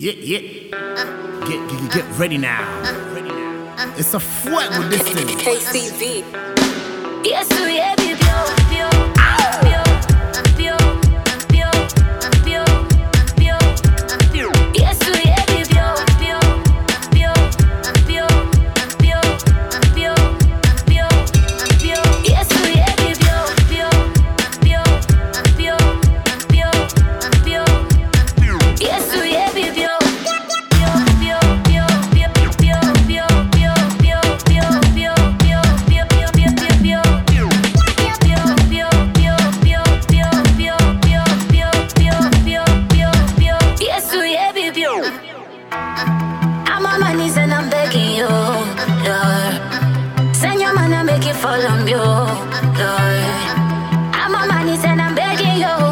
Yeah, yeah. Uh, get, get, get uh, ready now. Uh, ready now. It's a fuego uh, this thing. KCV. Yes, we have you, Yes, your man and make it fall on you, Lord. I'm my knees and I'm begging you,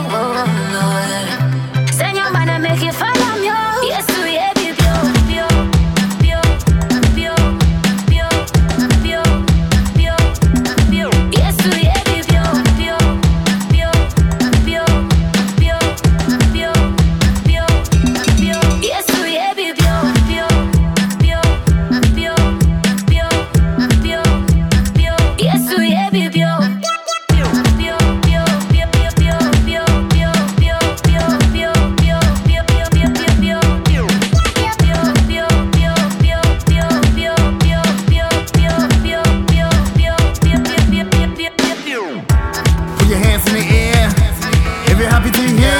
To hear.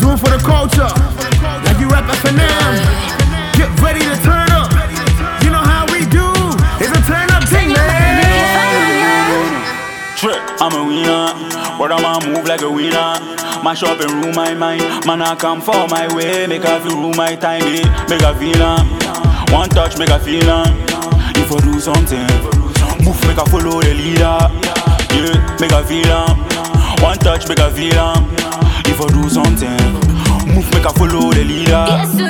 Do it for the culture. Like you rap FNM. Get ready to turn up. You know how we do. It's a turn up thing, man. Trick, I'm a winner, but I'ma move like a winner. Up and rule my mind. Man, I come for my way, make I feel rule my time? Make I feel. One touch, make I feel. If I do something, move, make I follow the leader. Yeah, make I feel. One touch, make I feel. I do something, move, make I follow the leader.